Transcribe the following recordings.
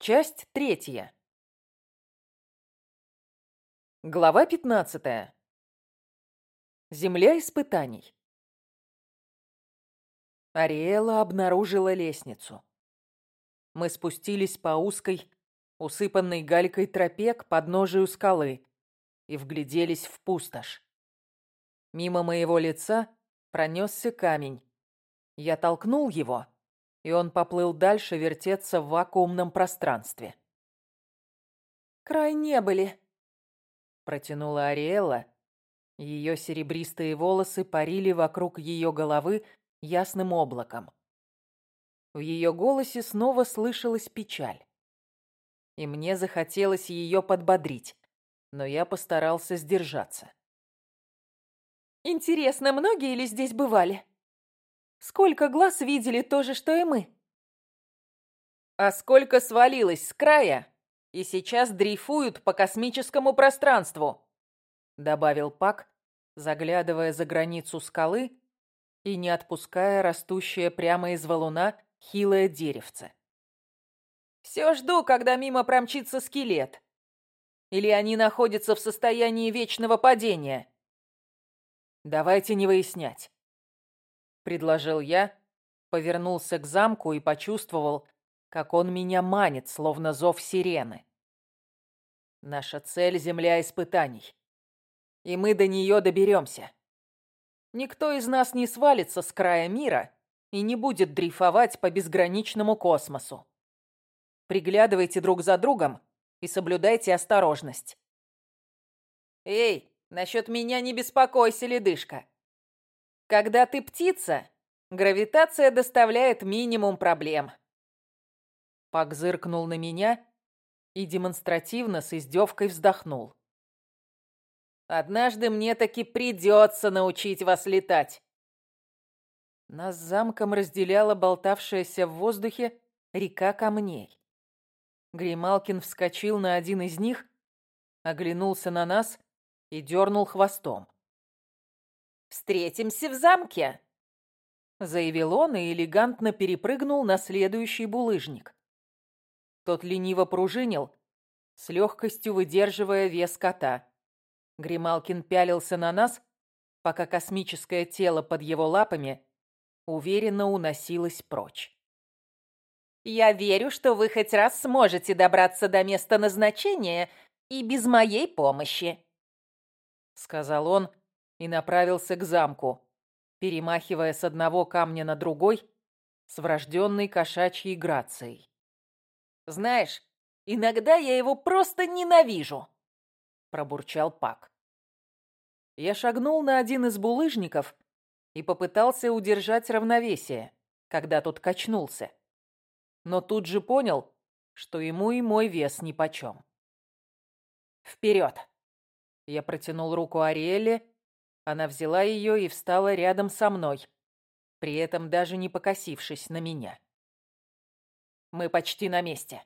Часть третья. Глава пятнадцатая. Земля испытаний. Ариэла обнаружила лестницу. Мы спустились по узкой, усыпанной галькой тропе к подножию скалы и вгляделись в пустошь. Мимо моего лица пронесся камень. Я толкнул его — и он поплыл дальше вертеться в вакуумном пространстве. «Край не были», — протянула Ариэлла. Ее серебристые волосы парили вокруг ее головы ясным облаком. В ее голосе снова слышалась печаль. И мне захотелось ее подбодрить, но я постарался сдержаться. «Интересно, многие ли здесь бывали?» Сколько глаз видели то же, что и мы? А сколько свалилось с края и сейчас дрейфуют по космическому пространству, добавил Пак, заглядывая за границу скалы и не отпуская растущее прямо из валуна хилое деревце. Все жду, когда мимо промчится скелет. Или они находятся в состоянии вечного падения. Давайте не выяснять предложил я, повернулся к замку и почувствовал, как он меня манит, словно зов сирены. Наша цель — земля испытаний. И мы до нее доберемся. Никто из нас не свалится с края мира и не будет дрейфовать по безграничному космосу. Приглядывайте друг за другом и соблюдайте осторожность. Эй, насчет меня не беспокойся, ледышка. Когда ты птица, гравитация доставляет минимум проблем. Пак зыркнул на меня и демонстративно с издевкой вздохнул. Однажды мне таки придется научить вас летать. Нас замком разделяла болтавшаяся в воздухе река камней. Грималкин вскочил на один из них, оглянулся на нас и дернул хвостом. «Встретимся в замке!» Заявил он и элегантно перепрыгнул на следующий булыжник. Тот лениво пружинил, с легкостью выдерживая вес кота. Грималкин пялился на нас, пока космическое тело под его лапами уверенно уносилось прочь. «Я верю, что вы хоть раз сможете добраться до места назначения и без моей помощи», — сказал он, и направился к замку, перемахивая с одного камня на другой с врожденной кошачьей грацией. «Знаешь, иногда я его просто ненавижу!» – пробурчал Пак. Я шагнул на один из булыжников и попытался удержать равновесие, когда тот качнулся. Но тут же понял, что ему и мой вес нипочем. «Вперед!» Я протянул руку Ариэле она взяла ее и встала рядом со мной, при этом даже не покосившись на меня. Мы почти на месте.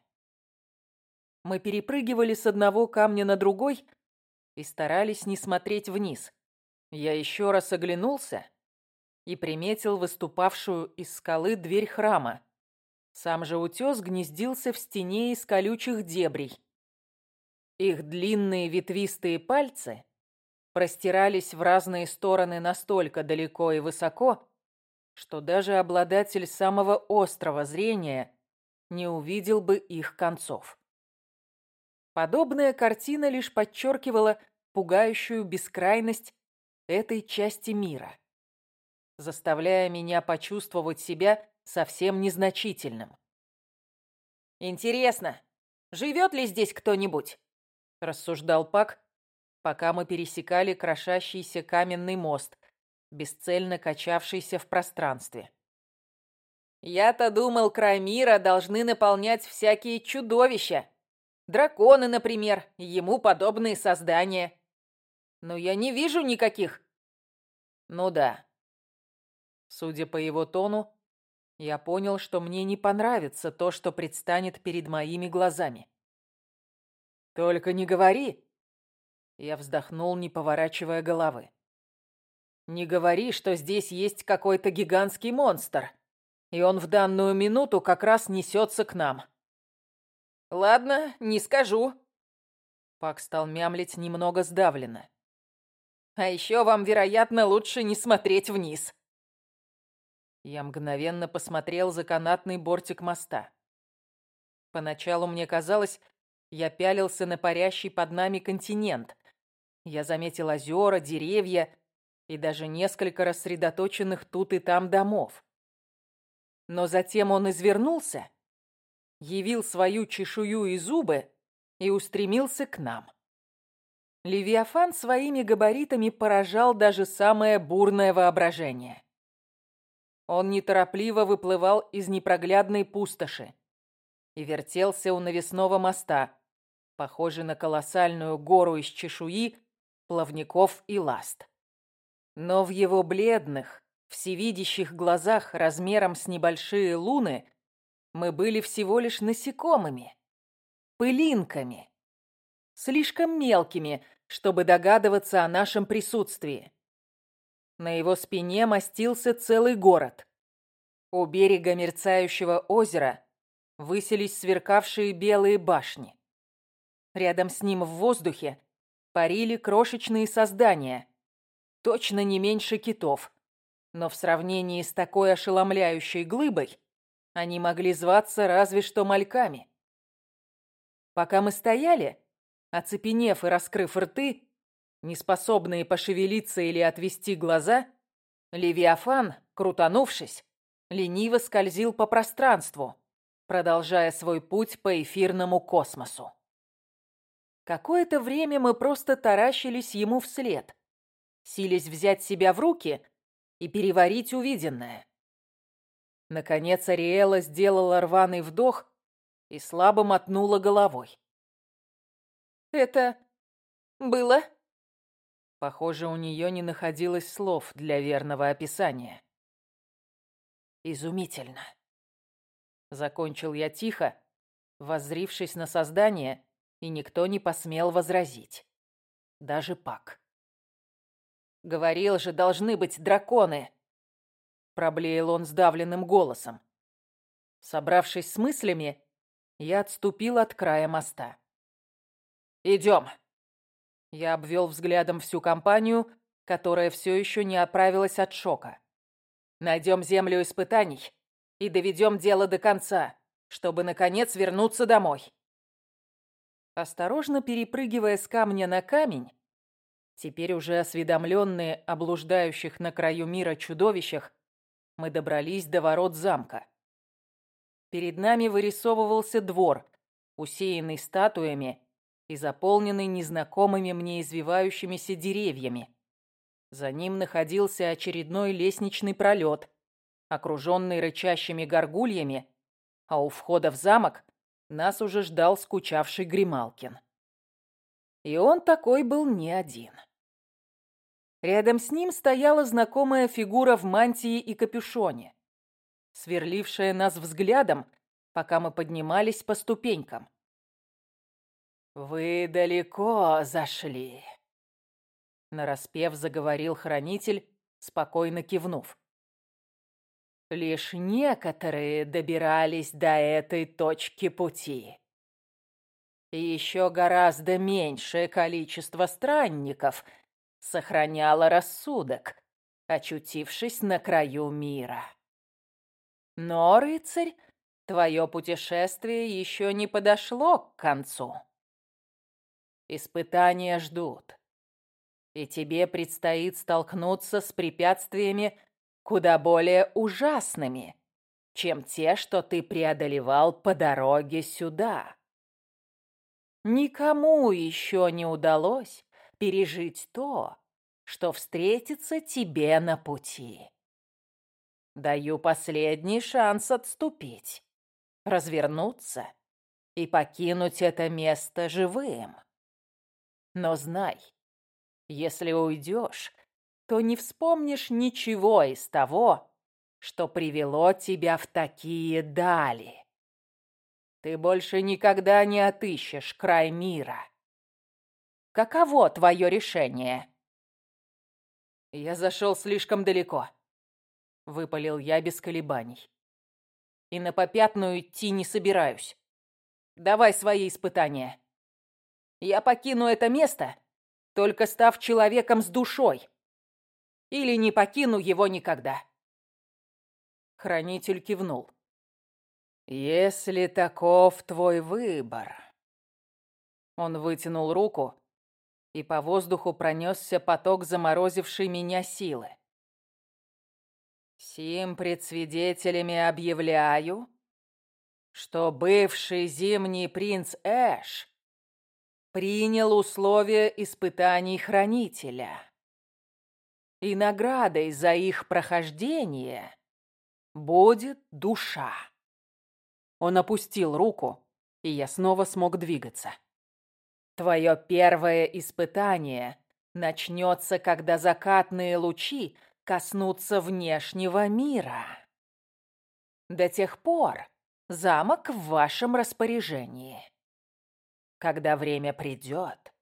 Мы перепрыгивали с одного камня на другой и старались не смотреть вниз. Я еще раз оглянулся и приметил выступавшую из скалы дверь храма. Сам же утес гнездился в стене из колючих дебрей. Их длинные ветвистые пальцы простирались в разные стороны настолько далеко и высоко, что даже обладатель самого острого зрения не увидел бы их концов. Подобная картина лишь подчеркивала пугающую бескрайность этой части мира, заставляя меня почувствовать себя совсем незначительным. «Интересно, живет ли здесь кто-нибудь?» – рассуждал Пак, пока мы пересекали крошащийся каменный мост, бесцельно качавшийся в пространстве. Я-то думал, край мира должны наполнять всякие чудовища. Драконы, например, ему подобные создания. Но я не вижу никаких. Ну да. Судя по его тону, я понял, что мне не понравится то, что предстанет перед моими глазами. «Только не говори, я вздохнул, не поворачивая головы. «Не говори, что здесь есть какой-то гигантский монстр, и он в данную минуту как раз несется к нам». Ладно, не скажу. Пак стал мямлить немного сдавленно. А еще вам, вероятно, лучше не смотреть вниз. Я мгновенно посмотрел за канатный бортик моста. Поначалу мне казалось, я пялился на парящий под нами континент. Я заметил озера, деревья и даже несколько рассредоточенных тут и там домов. Но затем он извернулся, явил свою чешую и зубы и устремился к нам. Левиафан своими габаритами поражал даже самое бурное воображение. Он неторопливо выплывал из непроглядной пустоши и вертелся у навесного моста, похожий на колоссальную гору из чешуи, плавников и ласт. Но в его бледных, всевидящих глазах размером с небольшие луны мы были всего лишь насекомыми, пылинками, слишком мелкими, чтобы догадываться о нашем присутствии. На его спине мастился целый город. У берега мерцающего озера высились сверкавшие белые башни. Рядом с ним в воздухе парили крошечные создания, точно не меньше китов, но в сравнении с такой ошеломляющей глыбой они могли зваться разве что мальками. Пока мы стояли, оцепенев и раскрыв рты, неспособные пошевелиться или отвести глаза, Левиафан, крутанувшись, лениво скользил по пространству, продолжая свой путь по эфирному космосу. Какое-то время мы просто таращились ему вслед, сились взять себя в руки и переварить увиденное. Наконец Ариэла сделала рваный вдох и слабо мотнула головой. «Это было?» Похоже, у нее не находилось слов для верного описания. «Изумительно!» Закончил я тихо, воззрившись на создание, и никто не посмел возразить. Даже Пак. «Говорил же, должны быть драконы!» Проблеял он сдавленным голосом. Собравшись с мыслями, я отступил от края моста. «Идем!» Я обвел взглядом всю компанию, которая все еще не оправилась от шока. «Найдем землю испытаний и доведем дело до конца, чтобы, наконец, вернуться домой». Осторожно перепрыгивая с камня на камень, теперь уже осведомленные о блуждающих на краю мира чудовищах, мы добрались до ворот замка. Перед нами вырисовывался двор, усеянный статуями и заполненный незнакомыми мне извивающимися деревьями. За ним находился очередной лестничный пролет, окруженный рычащими горгульями, а у входа в замок нас уже ждал скучавший Грималкин. И он такой был не один. Рядом с ним стояла знакомая фигура в мантии и капюшоне, сверлившая нас взглядом, пока мы поднимались по ступенькам. «Вы далеко зашли», — нараспев заговорил хранитель, спокойно кивнув. «Лишь некоторые добирались до этой точки пути. Еще гораздо меньшее количество странников сохраняло рассудок, очутившись на краю мира. Но, рыцарь, твое путешествие еще не подошло к концу». Испытания ждут. И тебе предстоит столкнуться с препятствиями куда более ужасными, чем те, что ты преодолевал по дороге сюда. Никому еще не удалось пережить то, что встретится тебе на пути. Даю последний шанс отступить, развернуться и покинуть это место живым. Но знай, если уйдешь, то не вспомнишь ничего из того, что привело тебя в такие дали. Ты больше никогда не отыщешь край мира. Каково твое решение? Я зашел слишком далеко, выпалил я без колебаний. И на попятную идти не собираюсь. давай свои испытания. Я покину это место, только став человеком с душой. Или не покину его никогда. Хранитель кивнул. «Если таков твой выбор...» Он вытянул руку, и по воздуху пронесся поток заморозившей меня силы. «Сим пред свидетелями объявляю, что бывший зимний принц Эш принял условия испытаний Хранителя, и наградой за их прохождение будет душа». Он опустил руку, и я снова смог двигаться. Твое первое испытание начнется, когда закатные лучи коснутся внешнего мира. До тех пор замок в вашем распоряжении. Когда время придет,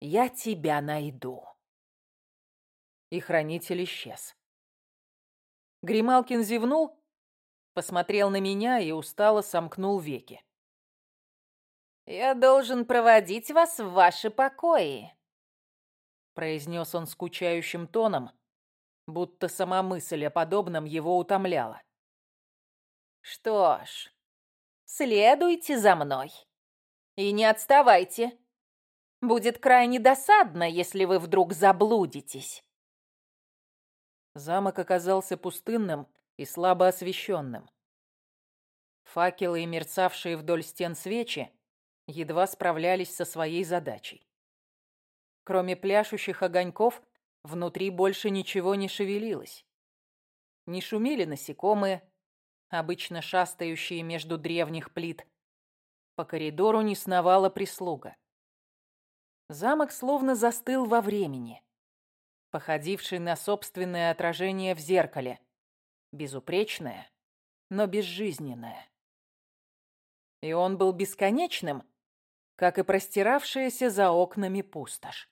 я тебя найду. И хранитель исчез. Грималкин зевнул посмотрел на меня и устало сомкнул веки. «Я должен проводить вас в ваши покои», — произнес он скучающим тоном, будто сама мысль о подобном его утомляла. «Что ж, следуйте за мной и не отставайте. Будет крайне досадно, если вы вдруг заблудитесь». Замок оказался пустынным и слабо освещенным. Факелы и мерцавшие вдоль стен свечи едва справлялись со своей задачей. Кроме пляшущих огоньков, внутри больше ничего не шевелилось. Не шумели насекомые, обычно шастающие между древних плит. По коридору не сновала прислуга. Замок словно застыл во времени, походивший на собственное отражение в зеркале – безупречное, но безжизненное. И он был бесконечным, как и простиравшаяся за окнами пустошь.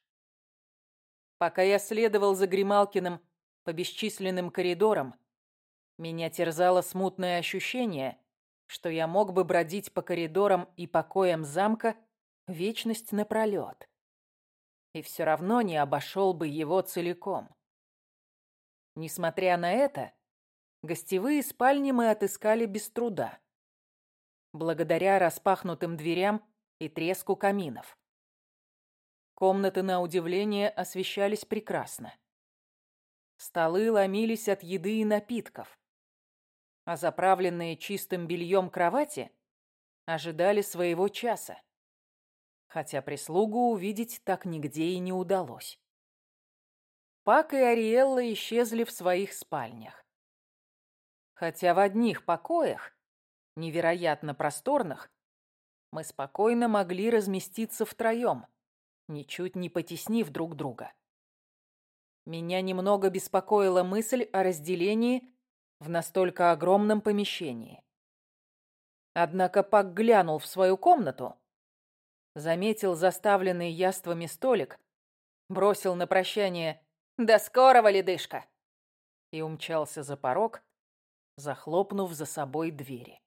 Пока я следовал за Грималкиным по бесчисленным коридорам, меня терзало смутное ощущение, что я мог бы бродить по коридорам и покоям замка вечность напролет. И все равно не обошел бы его целиком. Несмотря на это, Гостевые спальни мы отыскали без труда. Благодаря распахнутым дверям и треску каминов. Комнаты, на удивление, освещались прекрасно. Столы ломились от еды и напитков. А заправленные чистым бельем кровати ожидали своего часа. Хотя прислугу увидеть так нигде и не удалось. Пак и Ариэлла исчезли в своих спальнях. Хотя в одних покоях, невероятно просторных, мы спокойно могли разместиться втроем, ничуть не потеснив друг друга. Меня немного беспокоила мысль о разделении в настолько огромном помещении. Однако Пак глянул в свою комнату, заметил заставленный яствами столик, бросил на прощание «До скорого, ледышка!» и умчался за порог, захлопнув за собой двери.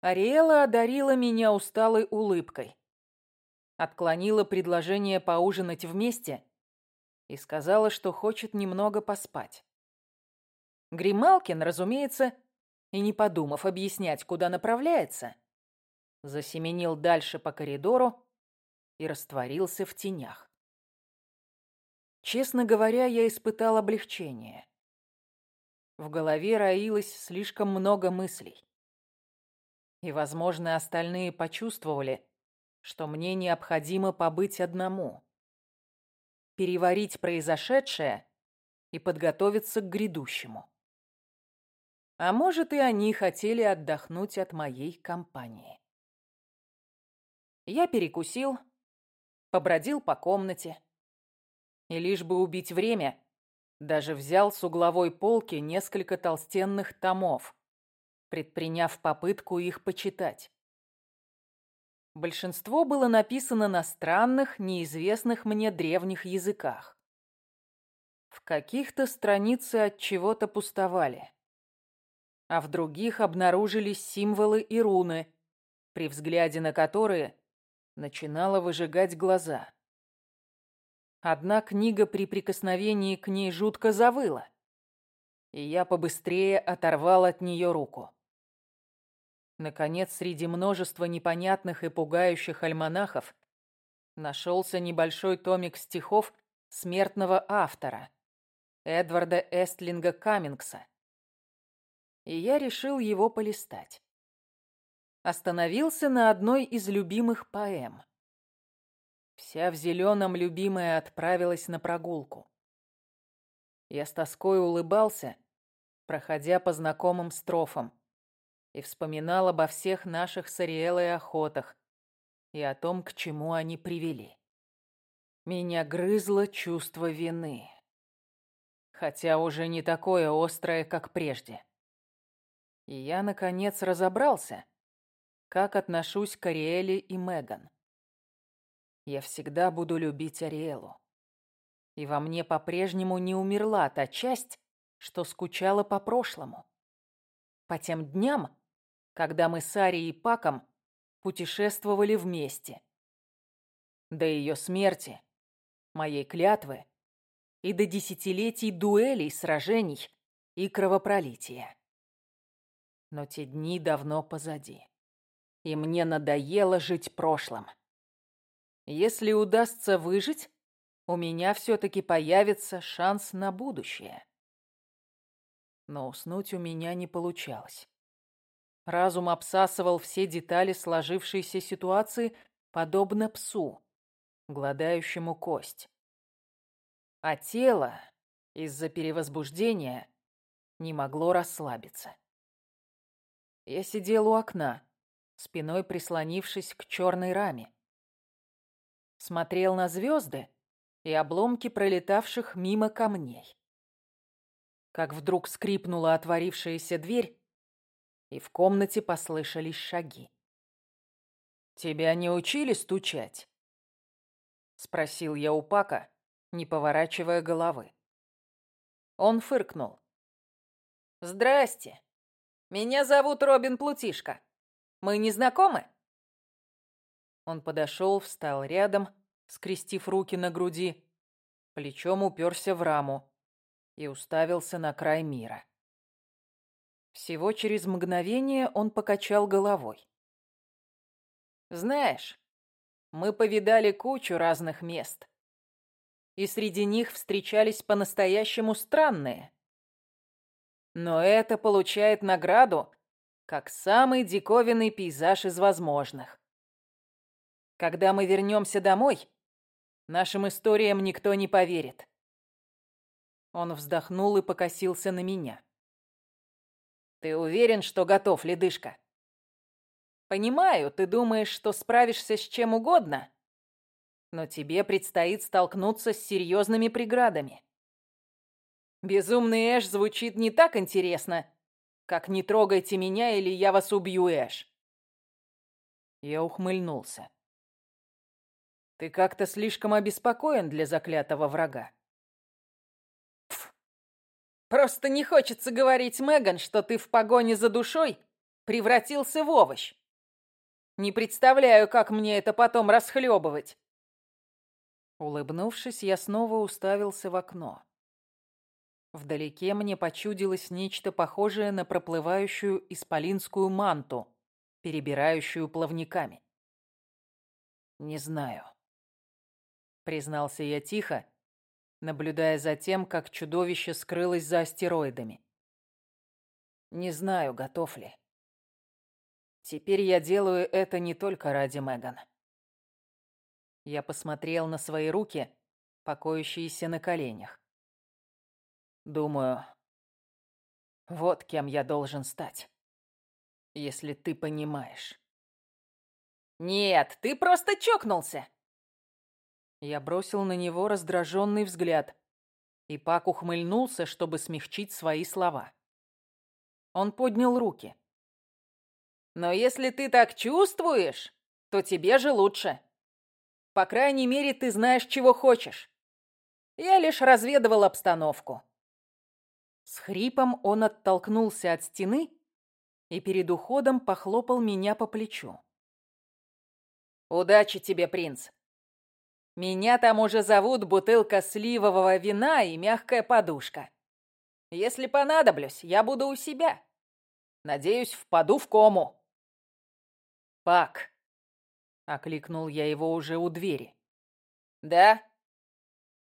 Ариэла одарила меня усталой улыбкой, отклонила предложение поужинать вместе и сказала, что хочет немного поспать. Грималкин, разумеется, и не подумав объяснять, куда направляется, засеменил дальше по коридору и растворился в тенях. Честно говоря, я испытал облегчение. В голове роилось слишком много мыслей. И, возможно, остальные почувствовали, что мне необходимо побыть одному. Переварить произошедшее и подготовиться к грядущему. А может, и они хотели отдохнуть от моей компании. Я перекусил, побродил по комнате. И лишь бы убить время, даже взял с угловой полки несколько толстенных томов, предприняв попытку их почитать. Большинство было написано на странных, неизвестных мне древних языках. В каких-то страницы от чего-то пустовали, а в других обнаружились символы и руны, при взгляде на которые начинала выжигать глаза. Одна книга при прикосновении к ней жутко завыла, и я побыстрее оторвал от нее руку. Наконец, среди множества непонятных и пугающих альманахов нашелся небольшой томик стихов смертного автора, Эдварда Эстлинга Каммингса. И я решил его полистать. Остановился на одной из любимых поэм. Вся в зеленом любимая отправилась на прогулку. Я с тоской улыбался, проходя по знакомым строфам, и вспоминал обо всех наших с Ариэлой охотах и о том, к чему они привели. Меня грызло чувство вины, хотя уже не такое острое, как прежде. И я, наконец, разобрался, как отношусь к Ариэле и Меган. Я всегда буду любить Ариэлу. И во мне по-прежнему не умерла та часть, что скучала по прошлому. По тем дням, когда мы с Арией и Паком путешествовали вместе. До ее смерти, моей клятвы и до десятилетий дуэлей, сражений и кровопролития. Но те дни давно позади, и мне надоело жить прошлым. Если удастся выжить, у меня все-таки появится шанс на будущее. Но уснуть у меня не получалось. Разум обсасывал все детали сложившейся ситуации, подобно псу, гладающему кость. А тело из-за перевозбуждения не могло расслабиться. Я сидел у окна, спиной прислонившись к черной раме. Смотрел на звезды и обломки пролетавших мимо камней. Как вдруг скрипнула отворившаяся дверь, и в комнате послышались шаги. «Тебя не учили стучать?» — спросил я у Пака, не поворачивая головы. Он фыркнул. «Здрасте. Меня зовут Робин Плутишка. Мы не знакомы?» Он подошел, встал рядом, скрестив руки на груди, плечом уперся в раму и уставился на край мира. Всего через мгновение он покачал головой. «Знаешь, мы повидали кучу разных мест. И среди них встречались по-настоящему странные. Но это получает награду как самый диковинный пейзаж из возможных. Когда мы вернемся домой, нашим историям никто не поверит». Он вздохнул и покосился на меня. Ты уверен, что готов, ледышка? Понимаю, ты думаешь, что справишься с чем угодно, но тебе предстоит столкнуться с серьезными преградами. Безумный Эш звучит не так интересно, как «Не трогайте меня, или я вас убью, Эш». Я ухмыльнулся. Ты как-то слишком обеспокоен для заклятого врага. Просто не хочется говорить, Меган, что ты в погоне за душой превратился в овощ. Не представляю, как мне это потом расхлебывать. Улыбнувшись, я снова уставился в окно. Вдалеке мне почудилось нечто похожее на проплывающую исполинскую манту, перебирающую плавниками. «Не знаю», — признался я тихо, наблюдая за тем, как чудовище скрылось за астероидами. Не знаю, готов ли. Теперь я делаю это не только ради Меган. Я посмотрел на свои руки, покоящиеся на коленях. Думаю, вот кем я должен стать, если ты понимаешь. Нет, ты просто чокнулся. Я бросил на него раздраженный взгляд, и Пак ухмыльнулся, чтобы смягчить свои слова. Он поднял руки. «Но если ты так чувствуешь, то тебе же лучше. По крайней мере, ты знаешь, чего хочешь. Я лишь разведывал обстановку». С хрипом он оттолкнулся от стены и перед уходом похлопал меня по плечу. Удачи тебе, принц. Меня там уже зовут бутылка сливового вина и мягкая подушка. Если понадоблюсь, я буду у себя. Надеюсь, впаду в кому. Пак, окликнул я его уже у двери. Да?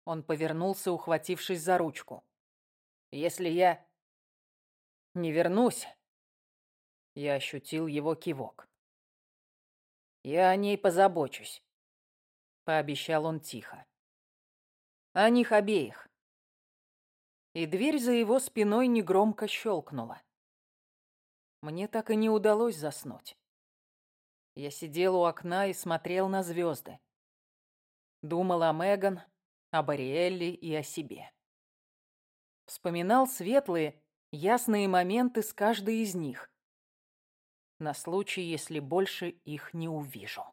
Он повернулся, ухватившись за ручку. Если я не вернусь, я ощутил его кивок. Я о ней позабочусь, пообещал он тихо. О них обеих. И дверь за его спиной негромко щелкнула. Мне так и не удалось заснуть. Я сидел у окна и смотрел на звезды. Думал о Меган, о Бариэлле и о себе. Вспоминал светлые, ясные моменты с каждой из них. На случай, если больше их не увижу.